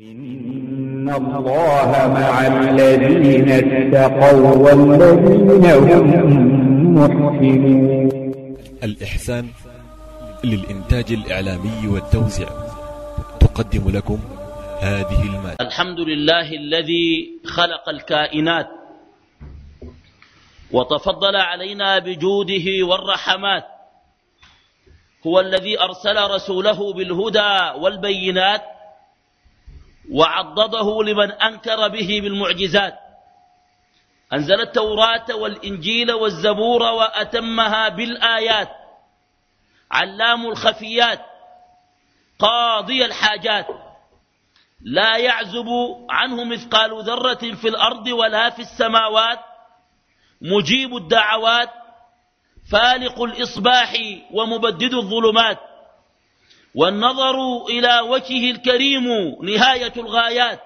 إن الله مع الذين اتقوا والذين هم محسنون الإحسان للإنتاج الإعلامي والتوزيع. تقدم لكم هذه المادة. الحمد لله الذي خلق الكائنات وتفضل علينا بجوده والرحمات. هو الذي أرسل رسوله بالهدى والبينات وعضده لمن أنكر به بالمعجزات. أنزل التوراة والإنجيل والزبور وأتمها بالآيات. علام الخفيات. قاضي الحاجات. لا يعزب عنه مثقال ذرة في الأرض ولا في السماوات. مجيب الدعوات. فالق الإصباح ومبدد الظلمات. والنظر إلى وجهه الكريم نهاية الغايات.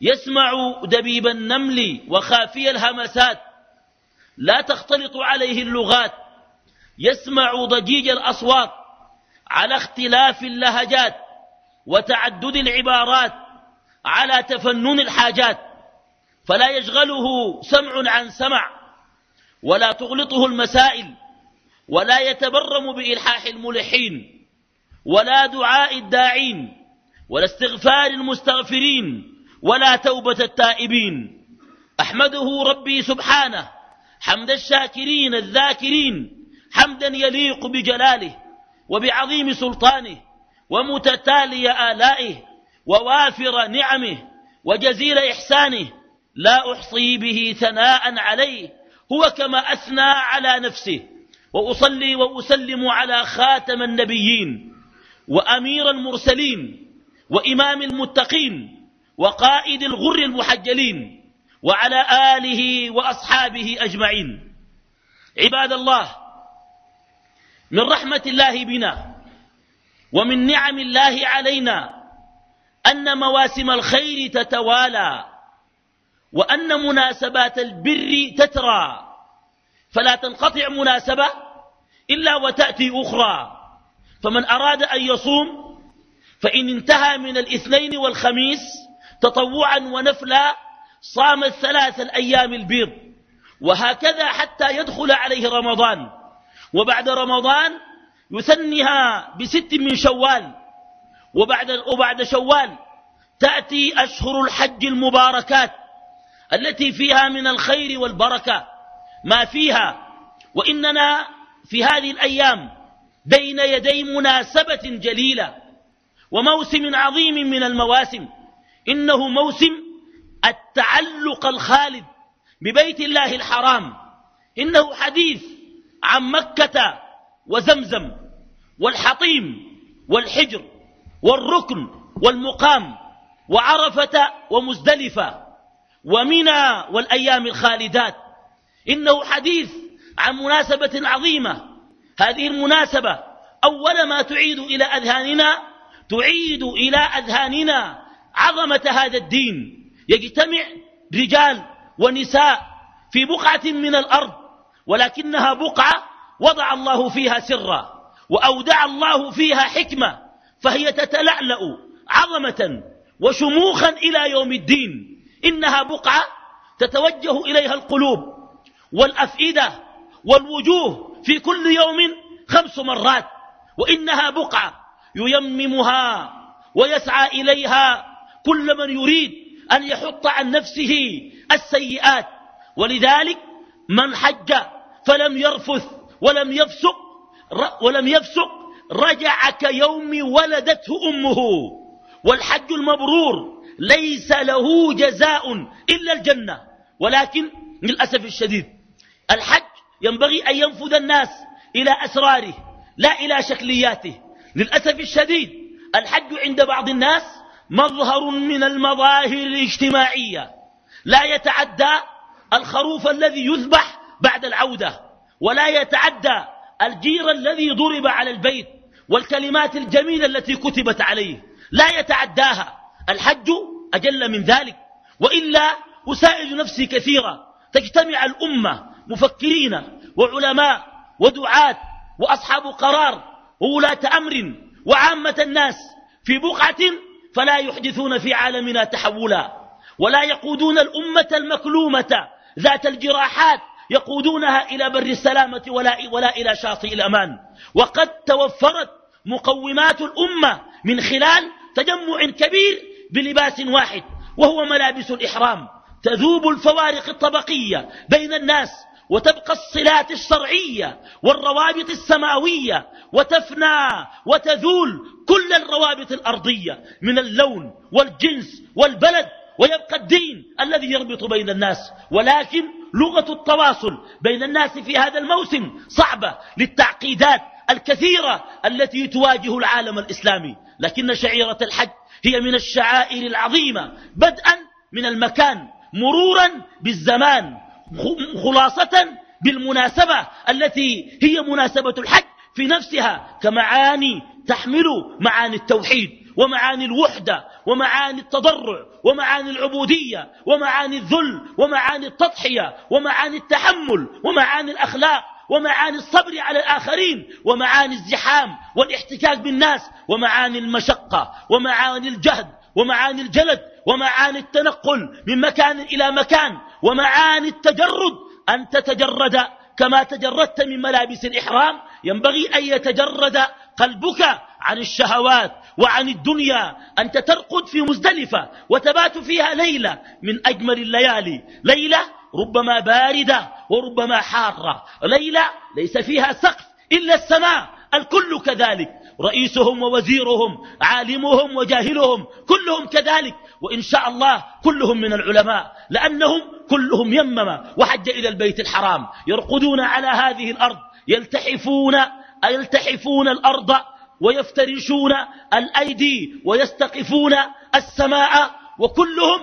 يسمع دبيب النمل وخافي الهمسات. لا تختلط عليه اللغات. يسمع ضجيج الأصوات على اختلاف اللهجات وتعدد العبارات على تفنن الحاجات. فلا يشغله سمع عن سمع ولا تغلطه المسائل ولا يتبرم بإلحاح الملحين. ولا دعاء الداعين ولا استغفار المستغفرين ولا توبة التائبين. أحمده ربي سبحانه حمد الشاكرين الذاكرين حمدا يليق بجلاله وبعظيم سلطانه ومتتالي آلائه ووافر نعمه وجزيل إحسانه لا أحصي به ثناء عليه هو كما أثنى على نفسه وأصلي وأسلم على خاتم النبيين. وأمير المرسلين وإمام المتقين وقائد الغر المحجلين وعلى آله وأصحابه أجمعين. عباد الله من رحمة الله بنا ومن نعم الله علينا أن مواسم الخير تتوالى وأن مناسبات البر تترى. فلا تنقطع مناسبة إلا وتأتي أخرى. فمن أراد أن يصوم فإن انتهى من الاثنين والخميس تطوعا ونفلا صام الثلاث الأيام البيض وهكذا حتى يدخل عليه رمضان. وبعد رمضان يثنها بست من شوال وبعد, وبعد شوال تأتي أشهر الحج المباركات التي فيها من الخير والبركة. ما فيها وإننا في هذه الأيام بين يدي مناسبة جليلة وموسم عظيم من المواسم. إنه موسم التعلق الخالد ببيت الله الحرام. إنه حديث عن مكة وزمزم والحطيم والحجر والركن والمقام وعرفة ومزدلفة ومنى والأيام الخالدات. إنه حديث عن مناسبة عظيمة هذه المناسبة. أول ما تعيد إلى أذهاننا تعيد إلى أذهاننا عظمة هذا الدين. يجتمع رجال ونساء في بقعة من الأرض ولكنها بقعة وضع الله فيها سرا وأودع الله فيها حكمة فهي تتلألأ عظمة وشموخا إلى يوم الدين. إنها بقعة تتوجه إليها القلوب والأفئدة والوجوه في كل يوم خمس مرات وإنها بقعة ييممها ويسعى إليها كل من يريد أن يحط عن نفسه السيئات. ولذلك من حج فلم يرفث ولم يفسق ولم يفسق رجع كيوم ولدته أمه. والحج المبرور ليس له جزاء إلا الجنة ولكن للأسف الشديد الحج ينبغي أن ينفذ الناس إلى أسراره لا إلى شكلياته. للأسف الشديد الحج عند بعض الناس مظهر من المظاهر الاجتماعية. لا يتعدى الخروف الذي يذبح بعد العودة ولا يتعدى الجير الذي ضرب على البيت والكلمات الجميلة التي كتبت عليه. لا يتعداها. الحج أجل من ذلك. وإلا أسائل نفسي كثيرا تجتمع الأمة مفكرين وعلماء ودعاة وأصحاب قرار وولاة أمر وعامة الناس في بقعة فلا يحدثون في عالمنا تحولا ولا يقودون الأمة المكلومة ذات الجراحات يقودونها إلى بر السلامة ولا, ولا إلى شاطئ الأمان. وقد توفرت مقومات الأمة من خلال تجمع كبير بلباس واحد وهو ملابس الإحرام. تذوب الفوارق الطبقية بين الناس وتبقى الصلات الشرعية والروابط السماوية وتفنى وتذول كل الروابط الأرضية من اللون والجنس والبلد ويبقى الدين الذي يربط بين الناس. ولكن لغة التواصل بين الناس في هذا الموسم صعبة للتعقيدات الكثيرة التي تواجه العالم الإسلامي. لكن شعيرة الحج هي من الشعائر العظيمة بدءا من المكان مرورا بالزمان. خلاصة بالمناسبة التي هي مناسبة الحج في نفسها كمعاني تحمل معاني التوحيد ومعاني الوحدة ومعاني التضرع ومعاني العبودية ومعاني الذل ومعاني التضحية ومعاني التحمل ومعاني الأخلاق ومعاني الصبر على الآخرين ومعاني الزحام والاحتكاك بالناس ومعاني المشقة ومعاني الجهد ومعاني الجلد ومعاني التنقل من مكان إلى مكان ومعاني التجرد أن تتجرد كما تجردت من ملابس الإحرام. ينبغي أن يتجرد قلبك عن الشهوات وعن الدنيا أنت ترقد في مزدلفة وتبات فيها ليلة من أجمل الليالي. ليلة ربما باردة وربما حارة. ليلة ليس فيها سقف إلا السماء الكل كذلك. رئيسهم ووزيرهم عالمهم وجاهلهم كلهم كذلك. وإن شاء الله كلهم من العلماء لأنهم كلهم يمم وحج إلى البيت الحرام يرقدون على هذه الأرض يلتحفون يلتحفون الأرض ويفترشون الأيدي ويستقفون السماء وكلهم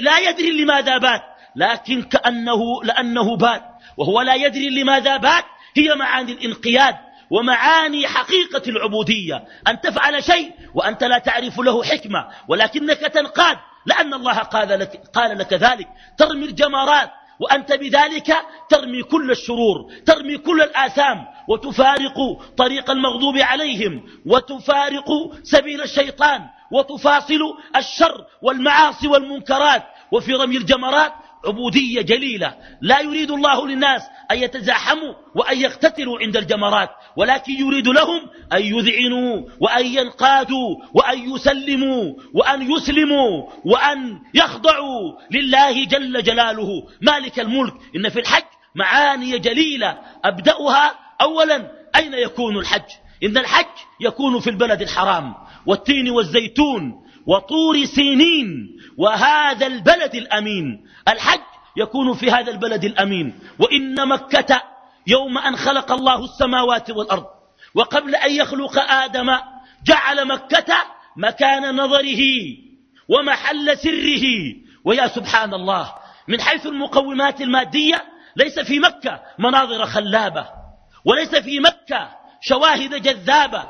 لا يدري لماذا بات لكن كأنه لأنه بات وهو لا يدري لماذا بات هي معاني الانقياد. ومعاني حقيقة العبودية. أن تفعل شيء وأنت لا تعرف له حكمة ولكنك تنقاد لأن الله قال لك, قال لك ذلك. ترمي الجمرات وأنت بذلك ترمي كل الشرور ترمي كل الآثام وتفارق طريق المغضوب عليهم وتفارق سبيل الشيطان وتفاصل الشر والمعاصي والمنكرات. وفي رمي الجمرات عبودية جليلة. لا يريد الله للناس أن يتزاحموا وأن يقتتلوا عند الجمرات ولكن يريد لهم أن يذعنوا وأن ينقادوا وأن يسلموا وأن يسلموا وأن يخضعوا لله جل جلاله. مالك الملك إن في الحج معاني جليلة. أبدأها أولا أين يكون الحج؟ إن الحج يكون في البلد الحرام والتين والزيتون وطور سينين وهذا البلد الأمين. الحج يكون في هذا البلد الأمين. وإن مكة يوم أن خلق الله السماوات والأرض وقبل أن يخلق آدم جعل مكة مكان نظره ومحل سره. ويا سبحان الله من حيث المقومات المادية ليس في مكة مناظر خلابة وليس في مكة شواهد جذابة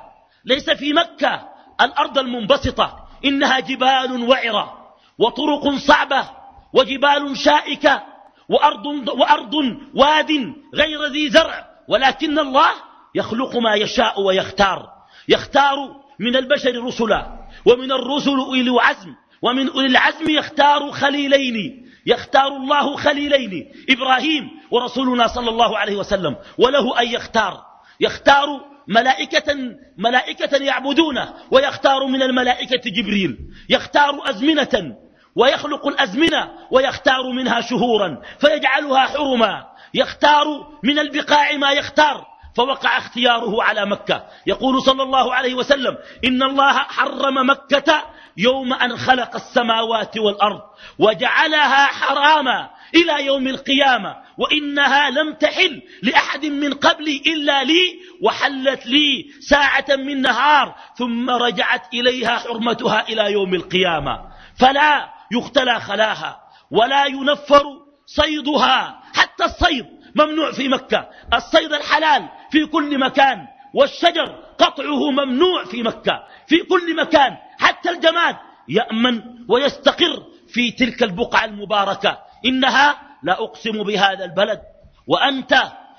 ليس في مكة الأرض المنبسطة إنها جبال وعرة وطرق صعبة وجبال شائكة وأرض, وأرض واد غير ذي زرع ولكن الله يخلق ما يشاء ويختار يختار من البشر رسلا ومن الرسل أولي العزم ومن أولي العزم يختار خليلين يختار الله خليلين إبراهيم ورسولنا صلى الله عليه وسلم وله أن يختار يختار ملائكة, ملائكة يعبدونه ويختار من الملائكة جبريل. يختار أزمنة ويخلق الأزمنة ويختار منها شهورا فيجعلها حرما. يختار من البقاع ما يختار فوقع اختياره على مكة. يقول صلى الله عليه وسلم إن الله حرم مكة يوم أن خلق السماوات والأرض وجعلها حراما. إلى يوم القيامة. وإنها لم تحل لأحد من قبلي إلا لي وحلت لي ساعة من نهار ثم رجعت إليها حرمتها إلى يوم القيامة. فلا يختلى خلاها ولا ينفر صيدها. حتى الصيد ممنوع في مكة. الصيد الحلال في كل مكان والشجر قطعه ممنوع في مكة. في كل مكان حتى الجماد يأمن ويستقر في تلك البقعة المباركة. إنها لا أقسم بهذا البلد وأنت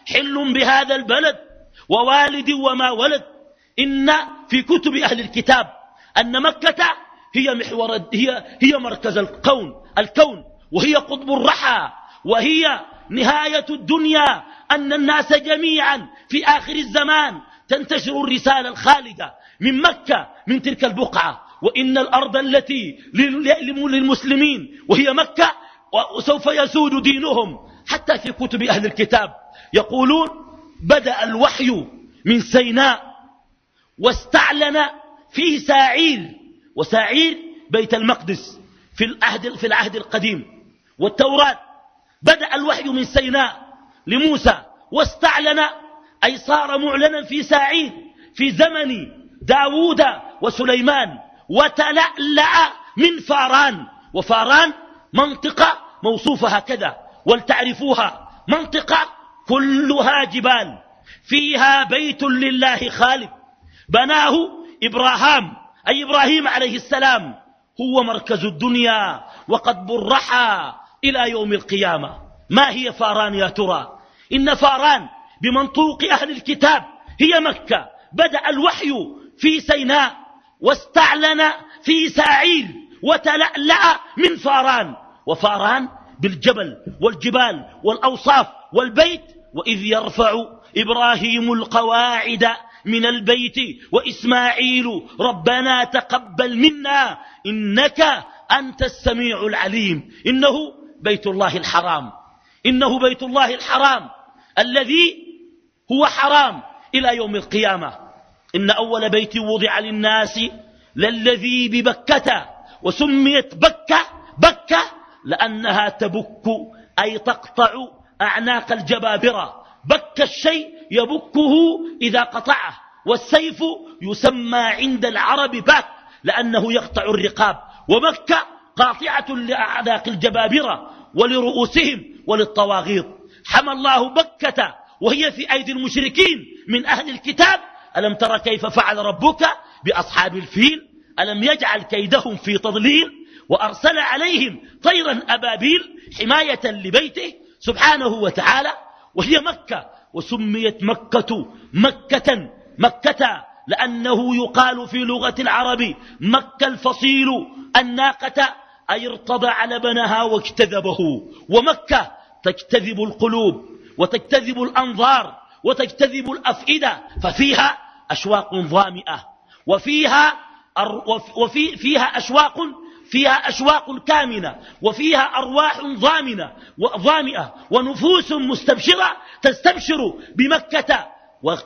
حل بهذا البلد ووالد وما ولد. إن في كتب أهل الكتاب أن مكة هي محور هي هي مركز الكون الكون وهي قطب الرحى وهي نهاية الدنيا. أن الناس جميعا في آخر الزمان تنتشر الرسالة الخالدة من مكة من تلك البقعة. وإن الأرض التي للمسلمين وهي مكة وسوف يسود دينهم حتى في كتب أهل الكتاب. يقولون بدأ الوحي من سيناء واستعلن فيه ساعير وساعير بيت المقدس في العهد, في العهد القديم. والتوراة بدأ الوحي من سيناء لموسى واستعلن أي صار معلنا في ساعير في زمن داوود وسليمان وتلألأ من فاران. وفاران منطقة موصوفة هكذا ولتعرفوها منطقة كلها جبال فيها بيت لله خالد بناه إبراهام أي إبراهيم عليه السلام هو مركز الدنيا وقد برحى إلى يوم القيامة. ما هي فاران يا ترى؟ إن فاران بمنطوق أهل الكتاب هي مكة. بدأ الوحي في سيناء واستعلن في ساعير وتلألأ من فاران. وفأران بالجبل والجبال والأوصاف والبيت وإذ يرفع إبراهيم القواعد من البيت وإسماعيل ربنا تقبل منا إنك أنت السميع العليم. إنه بيت الله الحرام. إنه بيت الله الحرام. الذي هو حرام إلى يوم القيامة. إن أول بيت وضع للناس للذي ببكة وسميت بكة بكة لأنها تبك أي تقطع أعناق الجبابرة. بك الشيء يبكه إذا قطعه والسيف يسمى عند العرب باك لأنه يقطع الرقاب. ومكة قاطعة لأعناق الجبابرة ولرؤوسهم وللطواغيط حمى الله بكة وهي في أيدي المشركين من أهل الكتاب. ألم تر كيف فعل ربك بأصحاب الفيل؟ ألم يجعل كيدهم في تضليل؟ وأرسل عليهم طيرا أبابيل حماية لبيته سبحانه وتعالى وهي مكة وسميت مكة مكة مكة لأنه يقال في لغة العرب مكة الفصيل الناقة أي ارتضع لبنها واجتذبه ومكة تجتذب القلوب وتجتذب الأنظار وتجتذب الأفئدة ففيها أشواق ظامئة وفيها وفي فيها أشواق فيها أشواق كامنة وفيها أرواح ضامنة وظامئة ونفوس مستبشرة تستبشر بمكة.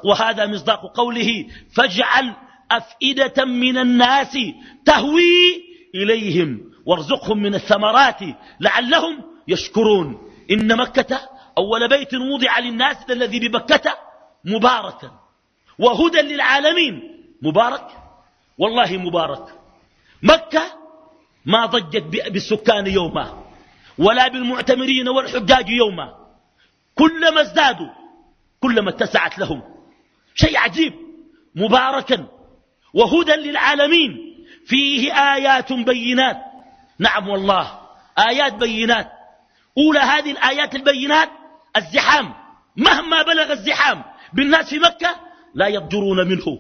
وهذا مصداق قوله فاجعل أفئدة من الناس تهوي إليهم وارزقهم من الثمرات لعلهم يشكرون. إن مكة أول بيت وضع للناس الذي بمكة مباركا وهدى للعالمين. مبارك؟ والله مبارك. مكة ما ضجت بالسكان يوما ولا بالمعتمرين والحجاج يوما كلما ازدادوا كلما اتسعت لهم. شيء عجيب. مباركا وهدى للعالمين. فيه آيات بينات. نعم والله آيات بينات. أولى هذه الآيات البينات الزحام. مهما بلغ الزحام بالناس في مكة لا يضجرون منه.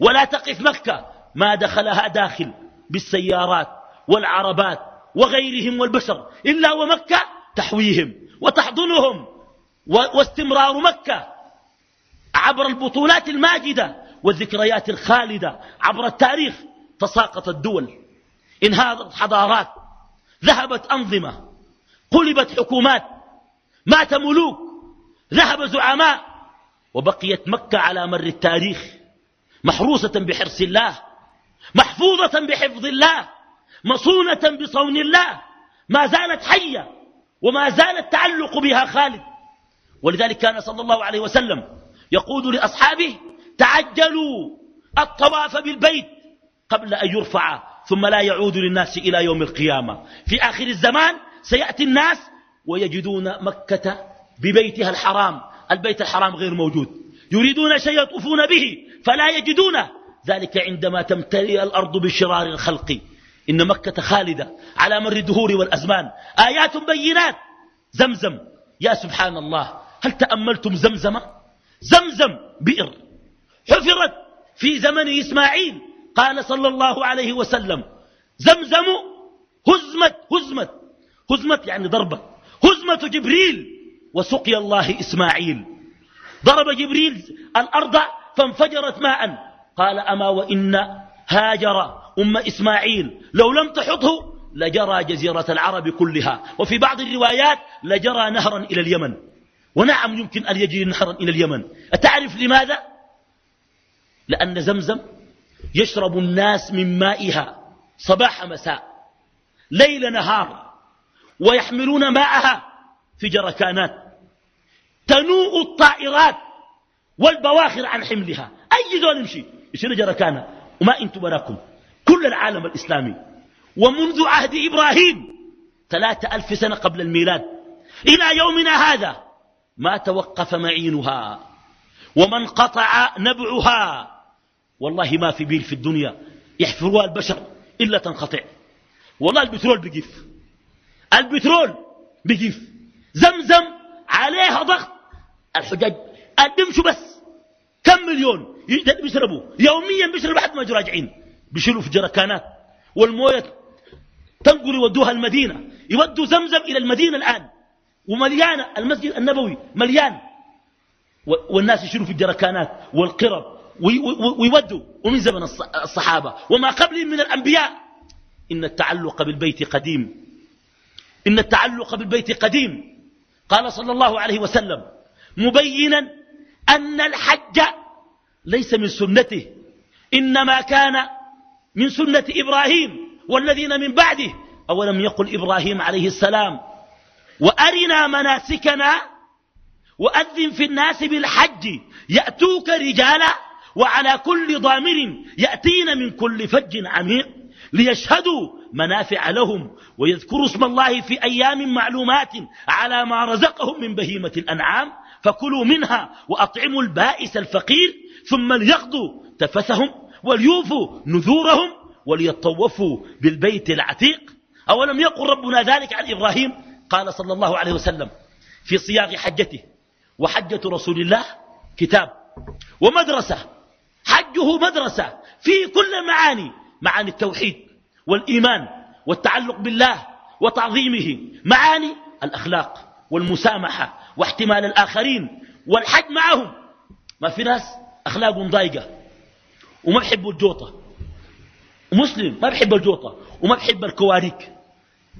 ولا تقف مكة. ما دخلها داخل بالسيارات. والعربات وغيرهم والبشر إلا ومكة تحويهم وتحضنهم واستمرار مكة عبر البطولات الماجدة والذكريات الخالدة عبر التاريخ تساقطت الدول. انهارت حضارات ذهبت أنظمة قلبت حكومات مات ملوك ذهب زعماء وبقيت مكة على مر التاريخ محروسة بحرص الله محفوظة بحفظ الله مصونة بصون الله. ما زالت حية وما زال التعلق بها خالد. ولذلك كان صلى الله عليه وسلم يقول لأصحابه تعجلوا الطواف بالبيت قبل أن يرفع ثم لا يعود للناس إلى يوم القيامة. في آخر الزمان سيأتي الناس ويجدون مكة ببيتها الحرام. البيت الحرام غير موجود. يريدون شيء يطوفون به فلا يجدونه. ذلك عندما تمتلئ الأرض بشرار الخلق. إن مكة خالدة على مر الدهور والأزمان. آيات بينات. زمزم. يا سبحان الله هل تأملتم زمزم؟ زمزم بئر. حفرت في زمن إسماعيل قال صلى الله عليه وسلم. زمزم هزمت هزمت. هزمت يعني ضربة. هزمة جبريل وسقي الله إسماعيل. ضرب جبريل الأرض فانفجرت ماء. قال أما وإن هاجر أم إسماعيل. لو لم تحطه لجرى جزيرة العرب كلها. وفي بعض الروايات لجرى نهرا إلى اليمن. ونعم يمكن أن يجري نهرا إلى اليمن. أتعرف لماذا؟ لأن زمزم يشرب الناس من مائها صباح مساء ليل نهار ويحملون ماءها في جركانات. تنوء الطائرات والبواخر عن حملها. أي زول يمشي يشيل جركانة. وما إنتم براكم كل العالم الإسلامي. ومنذ عهد إبراهيم ثلاثة ألف سنة قبل الميلاد إلى يومنا هذا ما توقف معينها وما انقطع نبعها. والله ما في بير في الدنيا يحفروها البشر إلا تنقطع. والله البترول بيقف. البترول بيقف. زمزم عليها ضغط. الحجاج بيمشوا بس. كم مليون بيشربوا يوميا بيشربوا حتى ما راجعين. بيشيلوا في جركانات. والموية تنقل يودوها المدينة. يودوا زمزم إلى المدينة الآن. ومليانة المسجد النبوي مليان. والناس يشيلوا في الجركانات والقرب. ويودوا. ومن زمن الصحابة. وما قبلهم من الأنبياء. إن التعلق بالبيت قديم. إن التعلق بالبيت قديم. قال صلى الله عليه وسلم مبينا أن الحج ليس من سنته. إنما كان من سنة إبراهيم والذين من بعده. أولم يقل إبراهيم عليه السلام وأرنا مناسكنا وأذن في الناس بالحج يأتوك رجالا وعلى كل ضامر يأتين من كل فج عميق ليشهدوا منافع لهم ويذكروا اسم الله في أيام معلومات على ما رزقهم من بهيمة الأنعام فكلوا منها وأطعموا البائس الفقير ثم ليقضوا تفثهم وليوفوا نذورهم وليطوفوا بالبيت العتيق. أولم يقل ربنا ذلك عن إبراهيم؟ قال صلى الله عليه وسلم في صياغ حجته وحجة رسول الله كتاب ومدرسة حجه مدرسة في كل المعاني معاني التوحيد والإيمان والتعلق بالله وتعظيمه معاني الأخلاق والمسامحة واحتمال الآخرين والحج معهم. ما في ناس أخلاقهم ضايقة. وما بحبوا الجوطة. مسلم ما بحب الجوطة وما بحب الكواريك.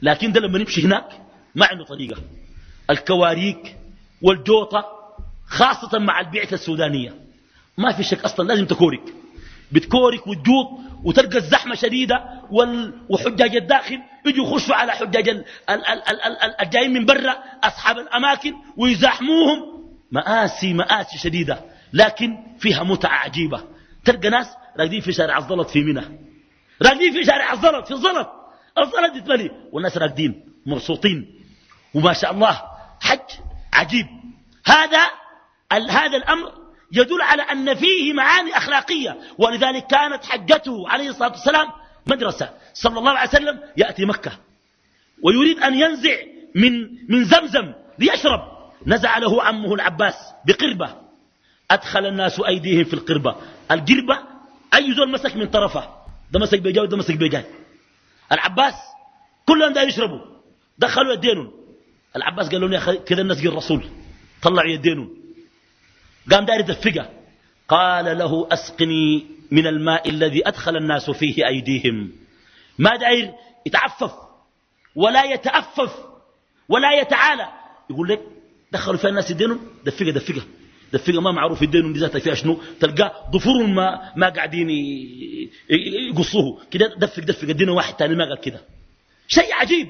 لكن ده لما نمشي هناك ما عنده طريقة. الكواريك والجوطة خاصة مع البيعة السودانية. ما في شك أصلا لازم تكورك. بتكورك وتجوط وتلقى الزحمة شديدة وحجاج الداخل يجوا يخشوا على حجاج الجايين من برا أصحاب الأماكن ويزاحموهم. مآسي مآسي شديدة لكن فيها متعة عجيبة. تلقى ناس راقدين في شارع الزلط في منى. راقدين في شارع الزلط في الزلط. الزلط يتملي والناس راقدين مبسوطين. وما شاء الله حج عجيب. هذا هذا الأمر يدل على أن فيه معاني أخلاقية. ولذلك كانت حجته عليه الصلاة والسلام مدرسة. صلى الله عليه وسلم يأتي مكة. ويريد أن ينزع من, من زمزم ليشرب. نزع له عمه العباس بقربة. أدخل الناس أيديهم في القربة. القربة أي زول مسك من طرفه ده مسك بيجاي وده مسك بيجاي. العباس كلهم دا يشربوا. دخلوا يدينهم. العباس قال لهم يا أخي كذا الناس الرسول طلعوا يدينهم. قام داير يدفقه. قال له أسقني من الماء الذي أدخل الناس فيه أيديهم. ما داير يتعفف ولا يتأفف ولا يتعالى. يقول لك دخلوا فيها الناس يدينهم. دفقه دفقه. دفقه ما معروف دي ذاتها فيها شنو؟ تلقى ضفور ما ما قاعدين يقصوه. كده دفق دفق. ادينا واحد ثاني ما قال كده. شيء عجيب.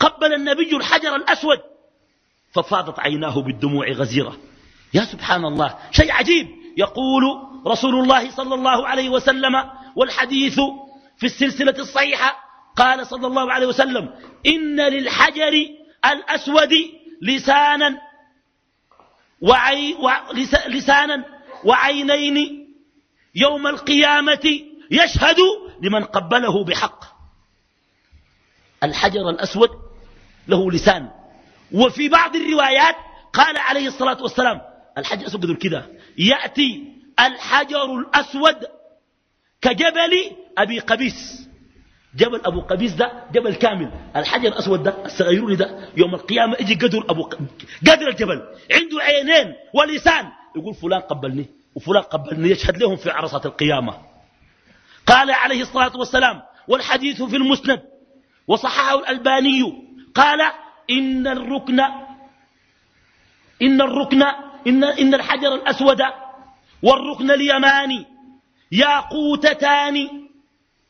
قبل النبي الحجر الأسود. ففاضت عيناه بالدموع غزيرة. يا سبحان الله. شيء عجيب. يقول رسول الله صلى الله عليه وسلم والحديث في السلسلة الصحيحة. قال صلى الله عليه وسلم إن للحجر الأسود لسانا وعي لسانا وعينين يوم القيامة يشهد لمن قبله بحق. الحجر الأسود له لسان. وفي بعض الروايات قال عليه الصلاة والسلام الحجر الأسود كده يأتي الحجر الأسود كجبل أبي قبيس. جبل أبو قبيس ده جبل كامل. الحجر الأسود ده الصغيرون ده يوم القيامة يجي قدر أبو قدر الجبل. عنده عينين ولسان. يقول فلان قبلني وفلان قبلني يشهد لهم في عرصات القيامة. قال عليه الصلاة والسلام والحديث في المسند وصححه الألباني. قال إن الركن إن الركن إن, إن الحجر الأسود والركن اليماني ياقوتتان.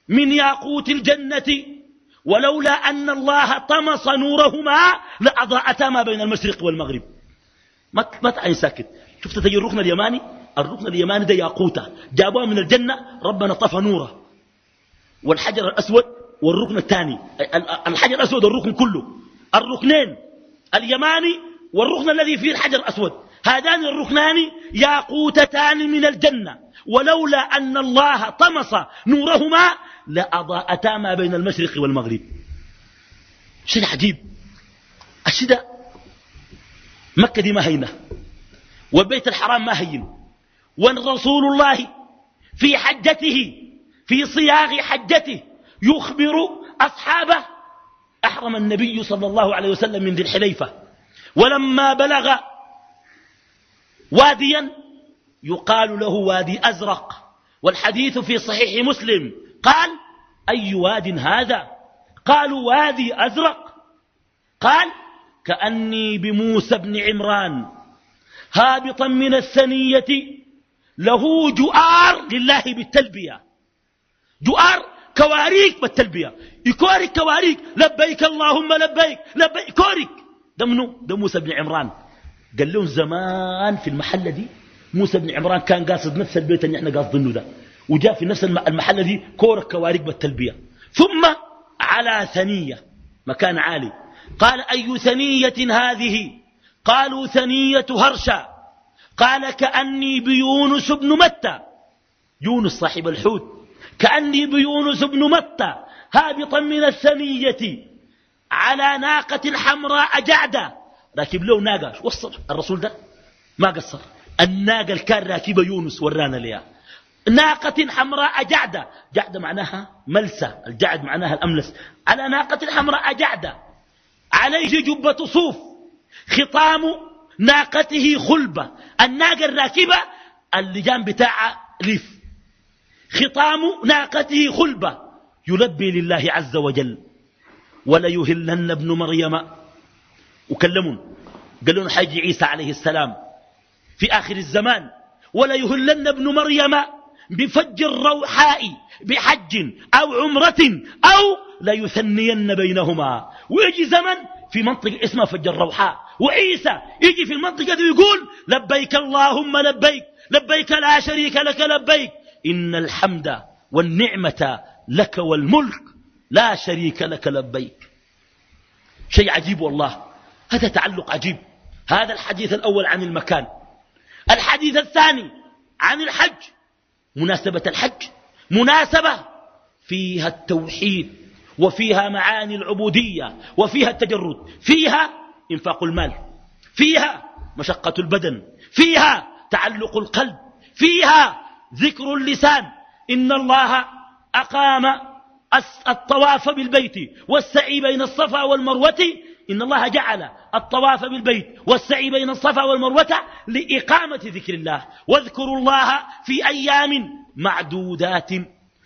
من ياقوت الجنة ولولا أن الله طمس نورهما لأضاءتا ما بين المشرق والمغرب. ما تعين ساكت. شفت تجي الركن اليماني؟ الركن اليماني ده ياقوته جابوها من الجنة ربنا طفى نوره. والحجر الأسود والركن الثاني. الحجر الأسود والركن كله. الركنين اليماني والركن الذي فيه الحجر الأسود. هذان الركنان ياقوتتان من الجنة. ولولا أن الله طمس نورهما لأضاءتا ما بين المشرق والمغرب. شيء عجيب. الشيء ده مكة دي ما هينة. والبيت الحرام ما هين. ورسول الله في حجته في صياغ حجته يخبر أصحابه. أحرم النبي صلى الله عليه وسلم من ذي الحليفة. ولما بلغ واديا يقال له وادي أزرق. والحديث في صحيح مسلم. قال أي واد هذا؟ قالوا وادي أزرق. قال كأني بموسى بن عمران هابطا من الثنية له جؤار لله بالتلبية. جؤار كواريك بالتلبية. يكورك كواريك لبيك اللهم لبيك لبيك كورك ده منو؟ ده موسى بن عمران. قال لهم زمان في المحلة دي موسى بن عمران كان قاصد نفس البيت اللي إحنا قاصدينه ده. وجاء في نفس المحلة دي كورك كواريك بالتلبية. ثم على ثنية مكان عالي. قال أي ثنية هذه؟ قالوا ثنية هرشى. قال كأني بيونس بن متى. يونس صاحب الحوت. كأني بيونس بن متى هابطا من الثنية. على ناقة حمراء جعدة. راكب له ناقة. وصل؟ الرسول ده ما قصر. الناقة الكان راكبة يونس ورانا ليها ناقة حمراء جعدة. جعدة معناها ملسة. الجعد معناها الأملس. على ناقة حمراء جعدة. عليه جبة صوف. خطام ناقته خلبة. الناقة الراكبة اللجام بتاعها ليف خطام ناقته خلبة. يلبي لله عز وجل. ولا يهلن ابن مريم. وكلمون. قالوا حاج عيسى عليه السلام. في آخر الزمان. ولا يهلن ابن مريم. بفج الروحاء بحج أو عمرة أو لا يثنين بينهما. ويجي زمن في منطقة اسمها فج الروحاء. وعيسى يجي في المنطقة دي ويقول لبيك اللهم لبيك لبيك لا شريك لك لبيك إن الحمد والنعمة لك والملك لا شريك لك لبيك. شيء عجيب والله. هذا تعلق عجيب. هذا الحديث الأول عن المكان. الحديث الثاني عن الحج. مناسبة الحج مناسبة فيها التوحيد وفيها معاني العبودية وفيها التجرد فيها إنفاق المال فيها مشقة البدن فيها تعلق القلب فيها ذكر اللسان. إن الله أقام الطواف بالبيت والسعي بين الصفا والمروة إن الله جعل الطواف بالبيت والسعي بين الصفا والمروة لإقامة ذكر الله. واذكروا الله في أيام معدودات.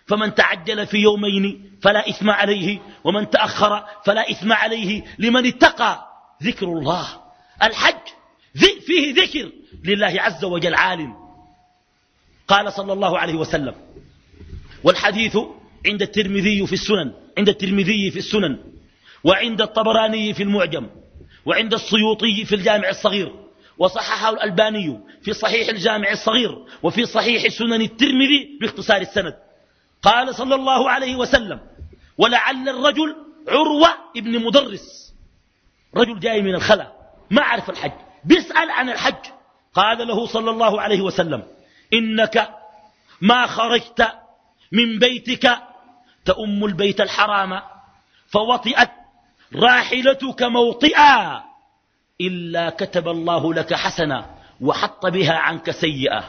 فمن تعجل في يومين فلا إثم عليه ومن تأخر فلا إثم عليه. لمن اتقى ذكر الله. الحج فيه ذكر لله عز وجل عالم. قال صلى الله عليه وسلم والحديث عند الترمذي في السنن عند الترمذي في السنن. وعند الطبراني في المعجم وعند السيوطي في الجامع الصغير وصححه الألباني في صحيح الجامع الصغير وفي صحيح سنن الترمذي باختصار السند. قال صلى الله عليه وسلم ولعل الرجل عروة ابن مدرس. رجل جاي من الخلا ما عرف الحج بيسأل عن الحج. قال له صلى الله عليه وسلم إنك ما خرجت من بيتك تأم البيت الحرام فوطئت راحلتك موطئا. إلا كتب الله لك حسنة وحط بها عنك سيئة.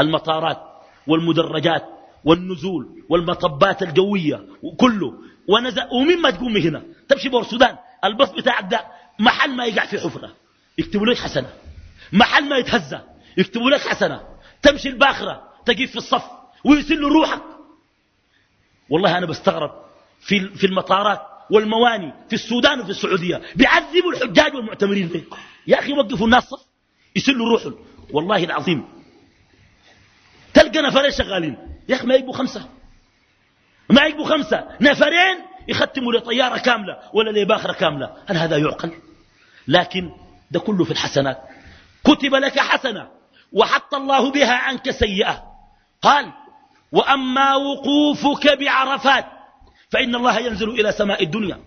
المطارات والمدرجات والنزول والمطبات الجوية وكله. ونزل ومين ما تقوم هنا؟ تمشي بور السودان البص بتاعك ده محل ما يقع في حفرة. يكتبوا لك حسنة. محل ما يتهزى يكتبوا لك حسنة. تمشي الباخرة تقف في الصف ويسلوا روحك. والله أنا بستغرب في في المطارات. والمواني في السودان وفي السعودية. بيعذبوا الحجاج والمعتمرين ليه يا أخي وقفوا الناس صف. يسلوا روحهم والله العظيم. تلقى نفرين شغالين. يا أخي ما يجبوا خمسة. ما يجبوا خمسة. نفرين يختموا لطيارة كاملة ولا لباخرة كاملة. هل هذا يعقل؟ لكن ده كله في الحسنات. كتب لك حسنة وحط الله بها عنك سيئة. قال وأما وقوفك بعرفات فإن الله ينزل إلى سماء الدنيا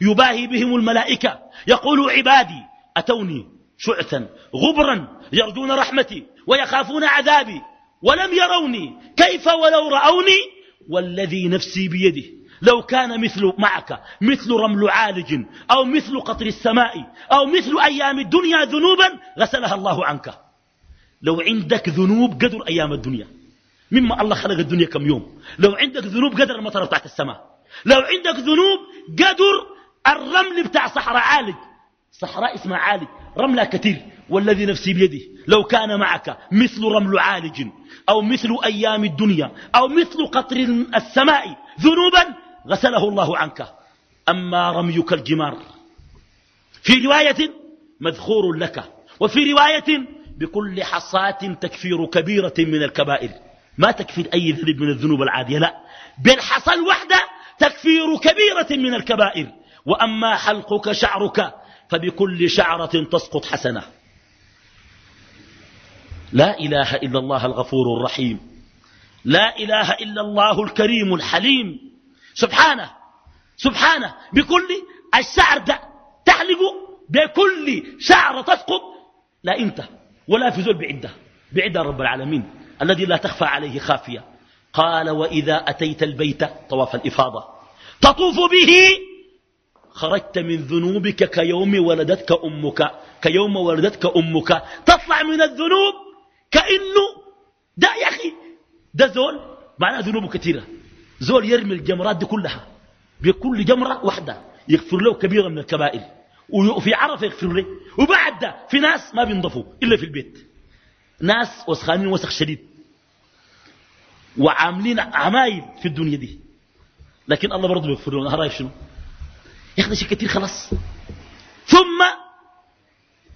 يباهي بهم الملائكة يقول عبادي أتوني شعثا غبرا يرجون رحمتي ويخافون عذابي ولم يروني كيف ولو رأوني؟ والذي نفسي بيده لو كان مثل معك مثل رمل عالج أو مثل قطر السماء أو مثل أيام الدنيا ذنوبا غسلها الله عنك. لو عندك ذنوب قدر أيام الدنيا. مما الله خلق الدنيا كم يوم. لو عندك ذنوب قدر المطر بتاعت السماء. لو عندك ذنوب قدر الرمل بتاع صحراء عالج. صحراء اسمها عالج. رملها كثير. والذي نفسي بيده. لو كان معك مثل رمل عالج أو مثل أيام الدنيا أو مثل قطر السماء ذنوبا غسله الله عنك. أما رميك الجمار. في رواية مذخور لك. وفي رواية بكل حصاة تكفير كبيرة من الكبائر. ما تكفير أي ذنب من الذنوب العادية لا. بالحصى الوحدة تكفير كبيرة من الكبائر. وأما حلقك شعرك فبكل شعرة تسقط حسنة. لا إله إلا الله الغفور الرحيم. لا إله إلا الله الكريم الحليم. سبحانه سبحانه بكل الشعر ده تحلقه بكل شعر تسقط. لا إنت ولا في زول بعده بعده رب العالمين الذي لا تخفى عليه خافية. قال وإذا أتيت البيت طواف الإفاضة. تطوف به خرجت من ذنوبك كيوم ولدتك أمك كيوم ولدتك أمك. تطلع من الذنوب كأنه ده يا أخي ده زول معناه ذنوبه كثيرة. زول يرمي الجمرات دي كلها بكل جمرة واحدة يغفر له كبيرة من الكبائر. وفي عرفة يغفر له. وبعد ده في ناس ما بينضفوا إلا في البيت. ناس وسخانين وسخ شديد. وعاملين عمايل في الدنيا دي. لكن الله برضه بيغفر لنا رأيك شنو؟ يا شيء كثير خلاص. ثم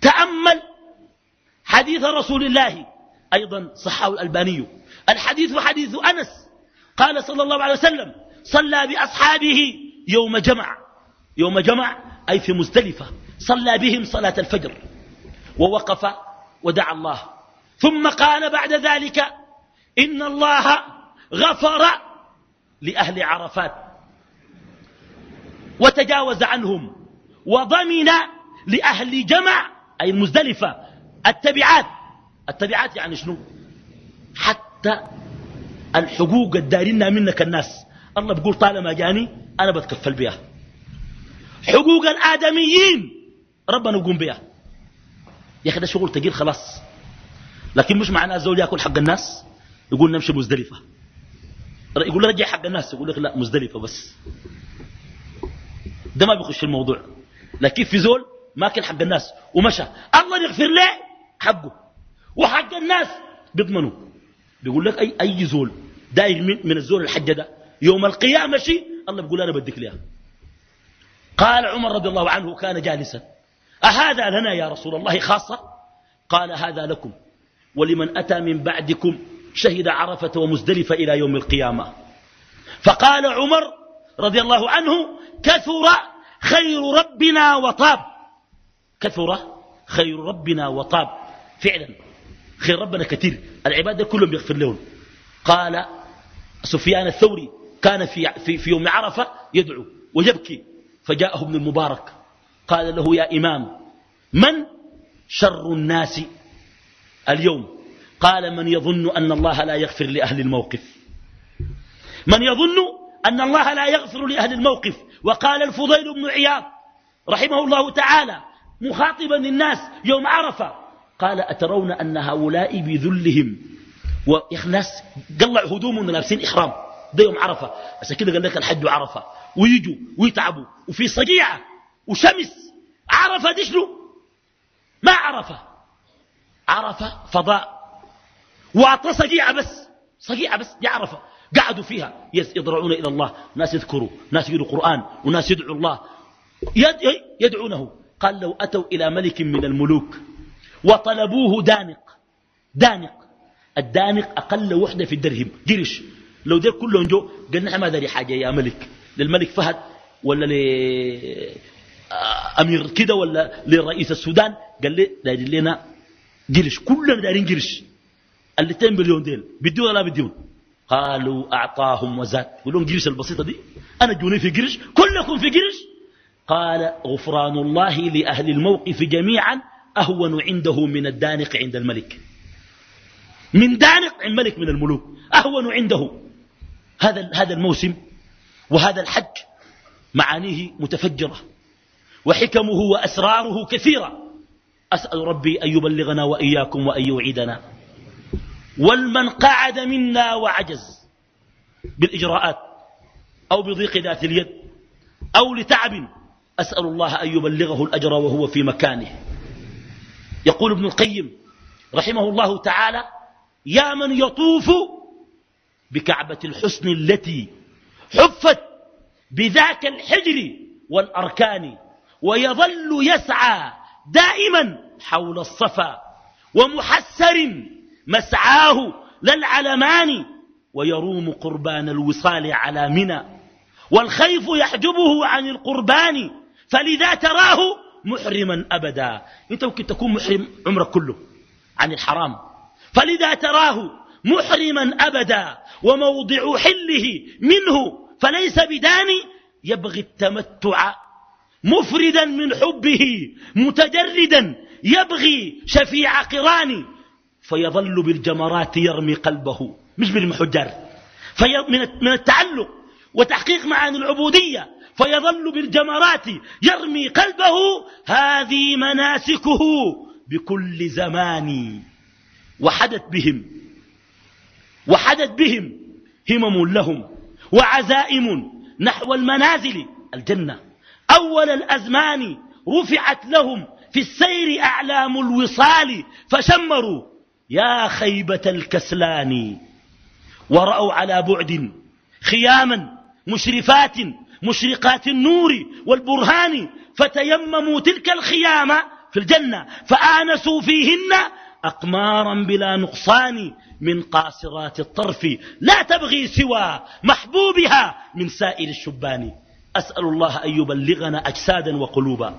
تأمل حديث رسول الله أيضا صحاه الألباني. الحديث حديث أنس. قال صلى الله عليه وسلم صلى بأصحابه يوم جمع. يوم جمع أي في مزدلفة. صلى بهم صلاة الفجر. ووقف ودعا الله. ثم قال بعد ذلك إن الله غفر لأهل عرفات وتجاوز عنهم وضمن لأهل جمع أي المزدلفة التبعات. التبعات يعني شنو؟ حتى الحقوق الدارينها منك الناس. الله بيقول طالما جاني أنا بتكفل بها حقوق الآدميين ربنا يقوم بها يا أخي ده شغل تقيل خلاص. لكن مش معناه زول ياكل حق الناس؟ يقول نمشي مزدلفة يقول رجع حق الناس يقول لك لا مزدلفة بس. ده ما بيخش الموضوع. لكن في زول ماكل حق الناس ومشى. الله يغفر له حقه. وحق الناس بيضمنوا. بيقول لك أي, أي زول داير من, من الزول الحج ده يوم القيامة شيء الله بيقول أنا بديك لها قال عمر رضي الله عنه كان جالسا. أهذا لنا يا رسول الله خاصة؟ قال هذا لكم. ولمن أتى من بعدكم شهد عرفة ومزدلفة إلى يوم القيامة. فقال عمر رضي الله عنه كثر خير ربنا وطاب. كثر خير ربنا وطاب. فعلا خير ربنا كثير. العبادة كلهم يغفر لهم. قال سفيان الثوري كان في, في, في يوم عرفة يدعو ويبكي فجاءه ابن المبارك. قال له يا إمام من شر الناس اليوم؟ قال من يظن أن الله لا يغفر لأهل الموقف. من يظن أن الله لا يغفر لأهل الموقف. وقال الفضيل بن عياض رحمه الله تعالى مخاطبا الناس يوم عرفة قال أترون أن هؤلاء بذلهم؟ الناس قلع هدومهم لابسين إحرام. ده يوم عرفة. عشان كده قال لك الحج عرفة. ويجوا ويتعبوا. وفي صقيعة وشمس. عرفة دي شنو؟ ما عرفة. عرفة فضاء. واعطى صقيعة بس صقيعة بس دي قعدوا فيها. يضرعون إلى الله. ناس يذكروا ناس يقروا قرآن وناس يدعوا الله. يدعونه. قال لو أتوا إلى ملك من الملوك وطلبوه دانق دانق. الدانق أقل وحدة في الدرهم. قرش. لو ده كلهم جو قال نحن ما داري حاجة يا ملك. للملك فهد ولا لأمير كده ولا لرئيس السودان؟ قال لي لنا قرش. كلنا دارين قرش. اللي مليون ديل بديون ولا بديون قالوا أعطاهم وزاد. لهم قرش البسيطة دي. أنا جوني في قرش. كلكم في قرش. قال غفران الله لأهل الموقف جميعا. أهون عنده من الدانق عند الملك. من دانق عند ملك من الملوك. أهون عنده. هذا هذا الموسم وهذا الحج معانيه متفجرة. وحكمه وأسراره كثيرة. أسأل ربي أن يبلغنا وإياكم وأن يوعدنا. والمن قعد منا وعجز بالإجراءات أو بضيق ذات اليد أو لتعب. أسأل الله أن يبلغه الأجر وهو في مكانه. يقول ابن القيم رحمه الله تعالى يا من يطوف بكعبة الحسن التي حفت بذاك الحجر والأركان ويظل يسعى دائما حول الصفا ومحسر مسعاه للعلمان ويروم قربان الوصال على منى والخيف يحجبه عن القربان فلذا تراه محرما أبدا. انت ممكن تكون محرم عمرك كله عن الحرام. فلذا تراه محرما أبدا وموضع حله منه فليس بداني يبغي التمتع. مفردا من حبه متجردا يبغي شفيع قراني فيظل بالجمرات يرمي قلبه مش بالمحجر. من التعلق وتحقيق معاني العبودية فيظل بالجمرات يرمي قلبه. هذه مناسكه بكل زمان وحدث بهم. وحدث بهم همم لهم وعزائم نحو المنازل. الجنة. أول الأزمان رفعت لهم في السير أعلام الوصال فشمروا يا خيبة الكسلان ورأوا على بعد خياما مشرفات مشرقات النور والبرهان فتيمموا تلك الخيام في الجنة فآنسوا فيهن أقمارا بلا نقصان من قاصرات الطرف لا تبغي سوى محبوبها من سائر الشبان. أسأل الله أن يبلغنا أجسادا وقلوبا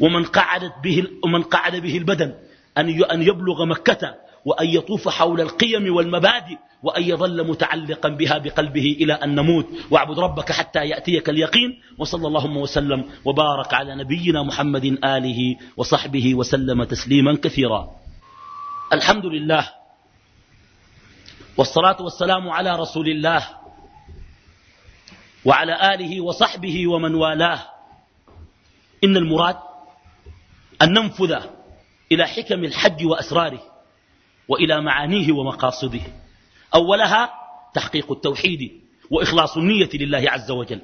ومن قعدت به, ومن قعد به البدن. أن يبلغ مكة وأن يطوف حول القيم والمبادئ وأن يظل متعلقا بها بقلبه إلى أن نموت. واعبد ربك حتى يأتيك اليقين. وصلى اللهم وسلم وبارك على نبينا محمد آله وصحبه وسلم تسليما كثيرا. الحمد لله والصلاة والسلام على رسول الله وعلى آله وصحبه ومن والاه. إن المراد أن ننفذ إلى حكم الحج وأسراره وإلى معانيه ومقاصده. أولها تحقيق التوحيد وإخلاص النية لله عز وجل.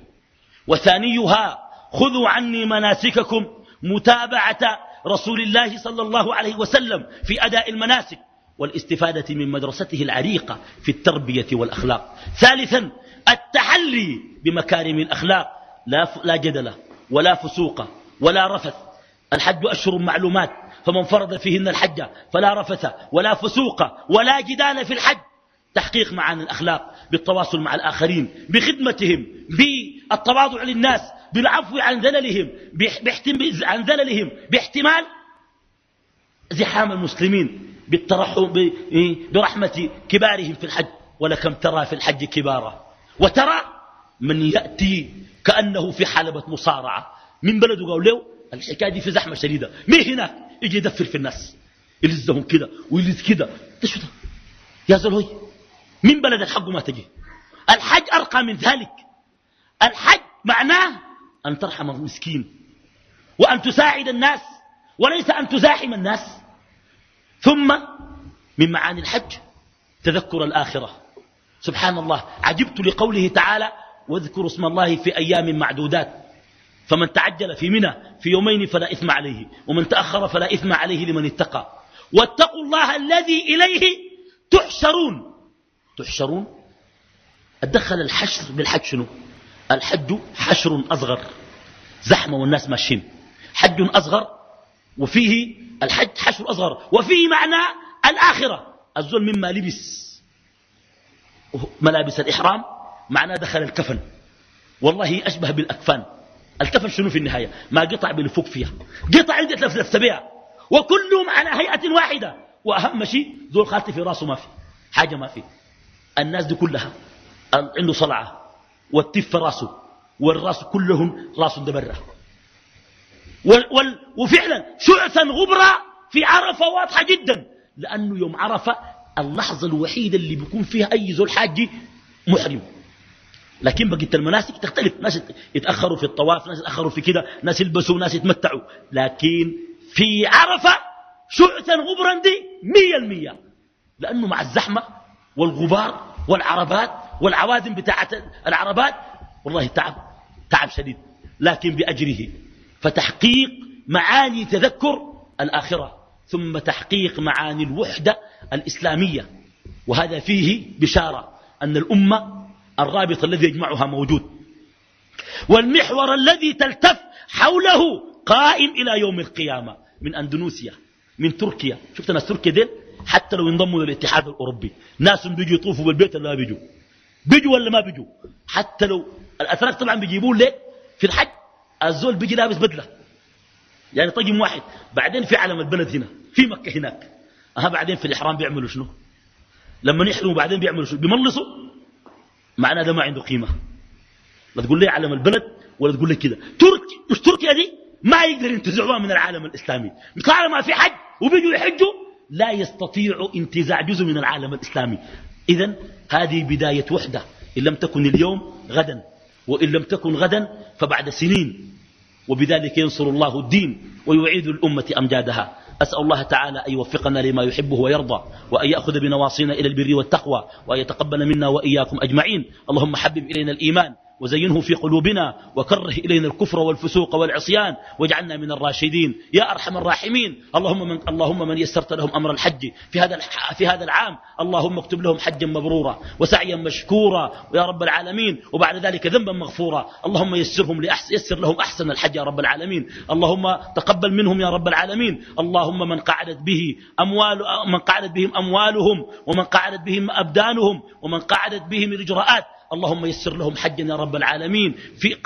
وثانيها خذوا عني مناسككم متابعة رسول الله صلى الله عليه وسلم في أداء المناسك والاستفادة من مدرسته العريقة في التربية والأخلاق. ثالثا التحلي بمكارم الأخلاق. لا, لا جدل ولا فسوق ولا رفث. الحج أشهر معلومات. فمن فرض فيهن الحج فلا رفث ولا فسوق ولا جدال في الحج. تحقيق معاني الأخلاق بالتواصل مع الآخرين بخدمتهم بالتواضع للناس بالعفو عن ذللهم عن ذللهم باحتمال زحام المسلمين بالترحم إيه، برحمة كبارهم في الحج. ولكم ترى في الحج كبارا وترى من يأتي كأنه في حلبة مصارعة. من بلده قالوا له الحكاية دي في زحمة شديدة. مين هناك يجي يدفر في الناس. يلزهم كده ويلز كده. شو ده؟ يا زلوي من بلد الحق ما تجي. الحج أرقى من ذلك. الحج معناه أن ترحم المسكين وأن تساعد الناس وليس أن تزاحم الناس. ثم من معاني الحج تذكر الآخرة. سبحان الله. عجبت لقوله تعالى واذكروا اسم الله في أيام معدودات. فمن تعجل في منى في يومين فلا إثم عليه ومن تأخر فلا إثم عليه لمن اتقى. واتقوا الله الذي إليه تحشرون. تحشرون؟ أدخل الحشر بالحج شنو؟ الحج حشر أصغر. زحمة والناس ماشيين. حج أصغر وفيه الحج حشر أصغر وفيه معنى الآخرة. الزول مما لبس. ملابس الإحرام معناه دخل الكفن. والله أشبه بالأكفان. الكفن شنو في النهاية؟ ما قطع بنفوق فيها. قطع عندك تلفلفت بها وكلهم على هيئة واحدة. وأهم شيء ذو خالتي في راسه ما في. حاجة ما في. الناس دي كلها عنده صلعة. والتف في راسه. والراس كلهم راس دبرة. وفعلا شعثا غبرة في عرفة واضحة جدا. لأنه يوم عرفة اللحظة الوحيدة اللي بيكون فيها أي زول حاجي محرم. لكن بقيت المناسك تختلف. ناس يتأخروا في الطواف ناس يتأخروا في كده ناس يلبسوا ناس يتمتعوا. لكن في عرفة شعثا غبرا دي مية المية. لأنه مع الزحمة والغبار والعربات والعوادم بتاعت العربات والله تعب تعب شديد. لكن بأجره فتحقيق معاني تذكر الآخرة ثم تحقيق معاني الوحدة الإسلامية. وهذا فيه بشارة أن الأمة الرابط الذي يجمعها موجود. والمحور الذي تلتف حوله قائم إلى يوم القيامة من أندونيسيا من تركيا. شفت ناس تركيا ديل؟ حتى لو انضموا للاتحاد الأوروبي. ناس بيجوا يطوفوا بالبيت ولا بيجوا؟ بيجوا ولا ما بيجوا؟ حتى لو الأتراك طبعا بيجيبون لك في الحج. الزول بيجي لابس بدلة. يعني طقم واحد. بعدين في علم البلد هنا. في مكة هناك. أها بعدين في الإحرام بيعملوا شنو؟ لما يحرموا بعدين بيعملوا شنو؟ بيملصوا؟ معناه ده ما عنده قيمة. لا تقول لي علم البلد ولا تقول لي كده. تركي مش تركيا دي ما يقدر ينتزعوها من العالم الإسلامي. طالما في حج وبيجوا يحجوا لا يستطيع انتزاع جزء من العالم الإسلامي. إذا هذه بداية وحدة. إن لم تكن اليوم غدا وإن لم تكن غدا فبعد سنين. وبذلك ينصر الله الدين ويعيد الأمة أمجادها. أسأل الله تعالى أن يوفقنا لما يحبه ويرضى وأن يأخذ بنواصينا إلى البر والتقوى وأن يتقبل منا وإياكم أجمعين. اللهم حبب إلينا الإيمان. وزينه في قلوبنا وكره إلينا الكفر والفسوق والعصيان واجعلنا من الراشدين. يا أرحم الراحمين. اللهم من, اللهم من يسرت لهم أمر الحج في هذا, في هذا العام. اللهم اكتب لهم حجا مبرورا وسعيا مشكورا. يا رب العالمين. وبعد ذلك ذنبا مغفورا. اللهم يسرهم لأحسن يسر لهم أحسن الحج يا رب العالمين. اللهم تقبل منهم يا رب العالمين. اللهم من قعدت به أموال من قعدت بهم أموالهم ومن قعدت بهم أبدانهم ومن قعدت بهم الإجراءات اللهم يسر لهم حجا يا رب العالمين. في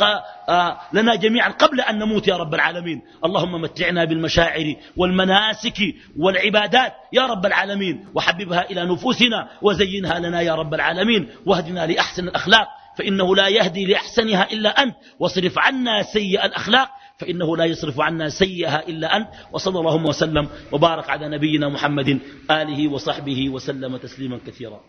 آه لنا جميعا قبل أن نموت يا رب العالمين. اللهم متعنا بالمشاعر والمناسك والعبادات يا رب العالمين. وحببها إلى نفوسنا وزينها لنا يا رب العالمين. واهدنا لأحسن الأخلاق فإنه لا يهدي لأحسنها إلا أنت. واصرف عنا سيء الأخلاق فإنه لا يصرف عنا سيئها إلا أنت. وصلى اللهم وسلم وبارك على نبينا محمد آله وصحبه وسلم تسليما كثيرا.